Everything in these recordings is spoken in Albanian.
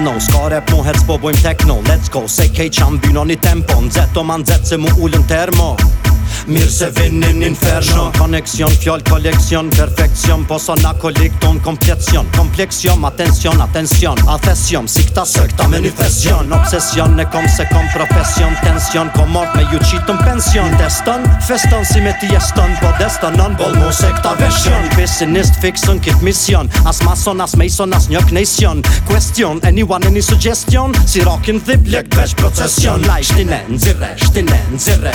techno Ska rap mu herc techno Let's go, se kej qam bynon i tempo Nzeto man zet se mu ullën termo Mirë se vinin në inferno Koneksion, fjoll, koleksion Perfekcion, posa na kolikton Kompleksion, kompleksion Atencion, atencion, athesion Si këta së këta manifestion Obsesion, ne kom se kom profesion Tension, po mort me ju qitëm pension Deston, feston, si me ti eston Po destonon, bol mu se këta veshion Pesinist, fixon, kit mision As mason, as mason, as një knesion Question, anyone, any suggestion Si rockin, dhip, lek, vesh, procesion Laj, shtine, nëzire, shtine, nëzire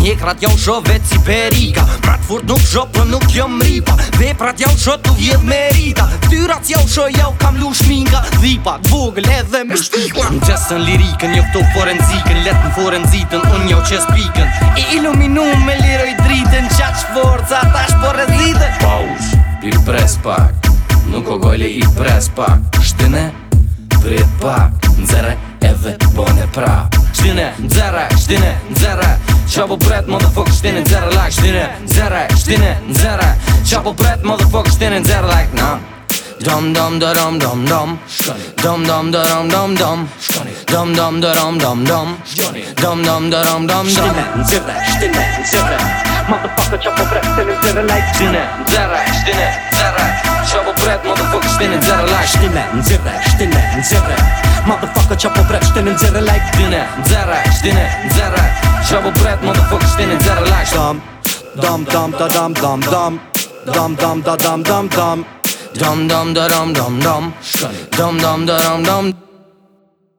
Njek rat jam shoh vet si perika Prat furt nuk shoh për nuk jo mripa Dhe prat jam shoh tu vjedh me rita Tyrat jam shoh jau kam lu shminga Dhipa t'vogl edhe me shpika Në qesën lirikën, jo këto forenzikën Letën forenzitën, unë jau qes pikën I iluminu me liroj dritën Qaq forca ta shpo rezite Paus, i pres pak Nuk o gojle i pres pak Shtine, prit pak Nxere, edhe bone pra Shtine, nxere, shtine, nxere Chop a bread motherfucker standin' there like shitin' there, shitin' there, shitin' there. motherfucker standin' there like now. Dom dom daram dom dom. Dom dom daram dom dom. Dom dom daram dom dom. Dom dom daram dom dom. Dom dom daram dom dom. Motherfucker chop a bread standin' like shitin' there, shitin' there. Chop a motherfucker standin' there like shitin' there, shitin' there. Motherfucker chop a bread standin' like shitin' there, shitin' there. Trouble bread, motherfuckers feeling zero like Dum, dum, dum, da dum, dum, dum Dum, dum, da dum, dum, dum Dum, dum, da dum, dum, dum Dum, dum, da dum, dum, dum